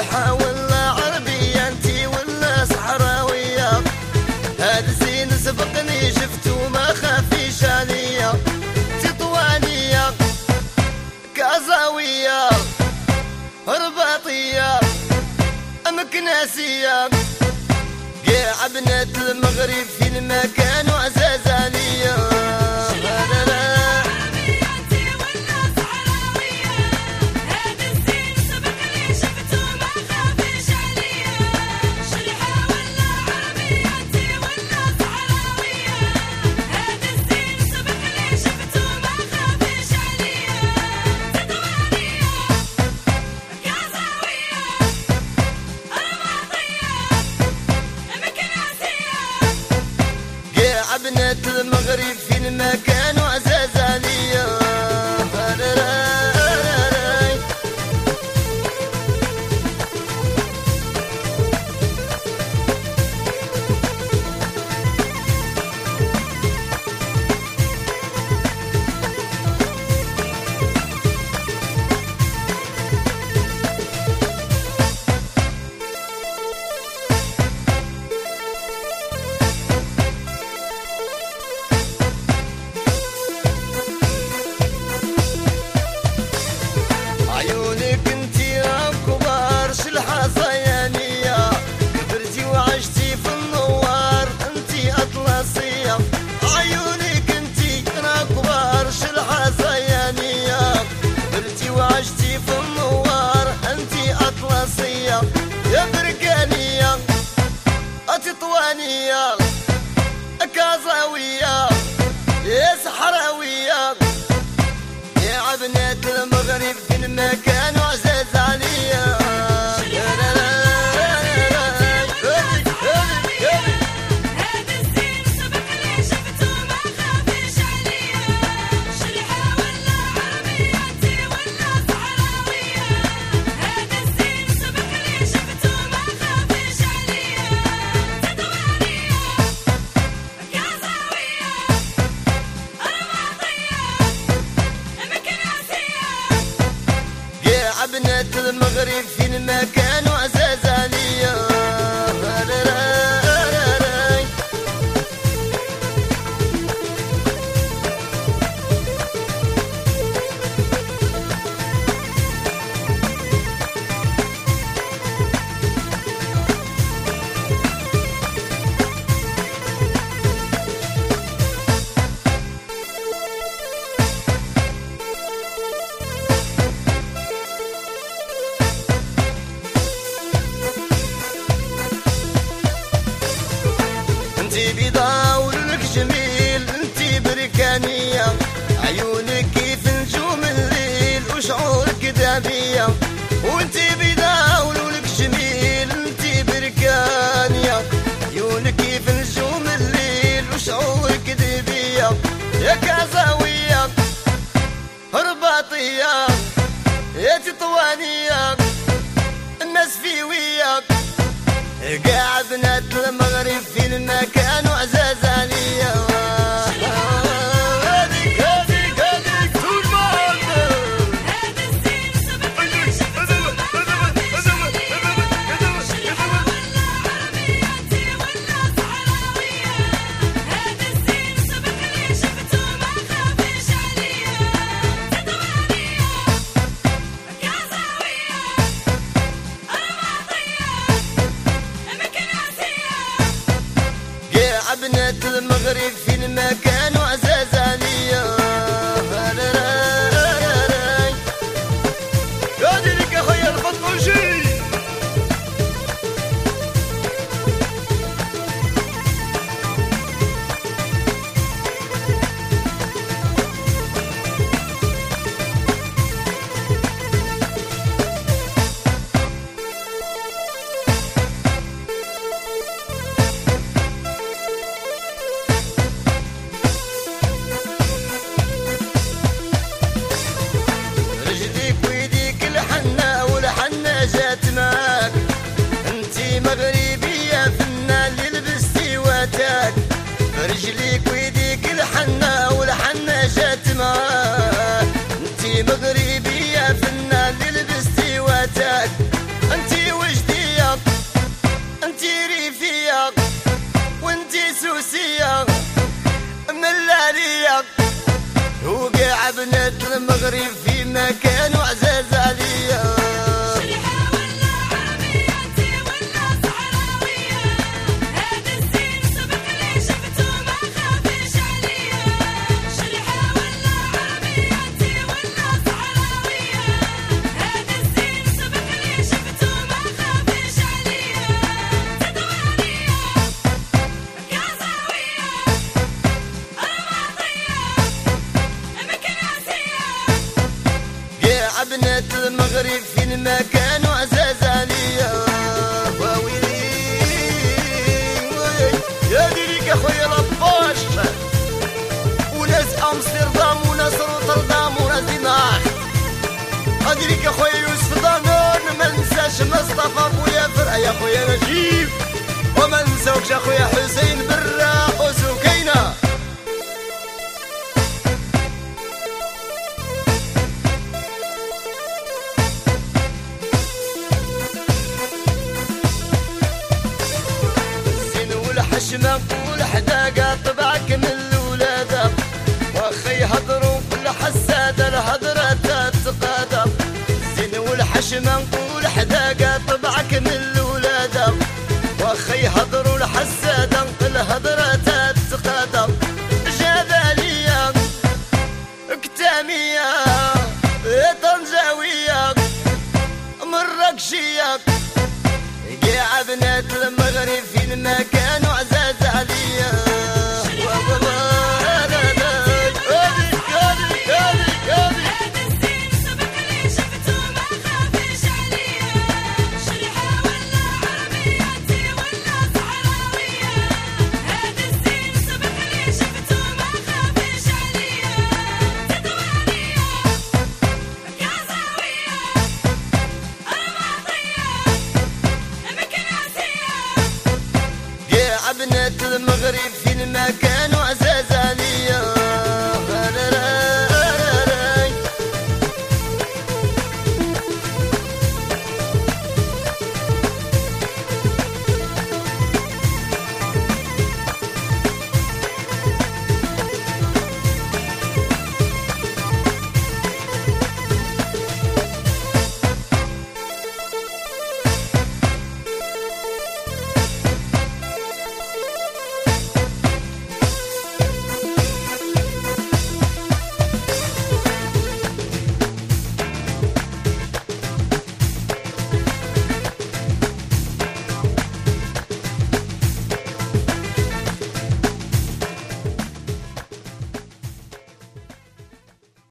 شلحة ولا عربية انتي ولا صحراوية؟ الزين سبقني شفتو ما خافيش عليا تطوانية كازاوية. رباطية مكناسية قاع بنات المغرب في المكان وعزاز عليا تطوانية بنات المغرب في المكان وعزاز عليا انتي بيضا ولك جميل انتي بركانية. عيونك كيف نجوم الليل وشعورك ذهبية وانتي بيضا جميل انتي بركانية. عيونك كيف نجوم الليل وشعورك ذهبية يا كازاوية رباطية. يا تطوانية الناس في وياك. قاعد بنات المغرب في المكان وعزاز عليا عليا وقع بنات المغرب في مكان وعزاز عليا بنات المغرب في المكان وعزاز عليا. يا ديريك اخويا لاباش وناس أمستردام وناس روتردام وناس دماغ اديريك اخويا يوسف دانون ما ننساش مصطفى ابويا فرع يا اخويا نجيب. وما ننساوكش اخويا حسين براق وسكينه والحشمة والحداقة طبعك من الولادة؟ واخي هضروا الحسادة الهضرة تتقادة جبلية كتامية طنجاوية مراكشية قاع بنات المغرب في المكان وعزاز عليا. بنات المغرب في المكان وعزاز عليا.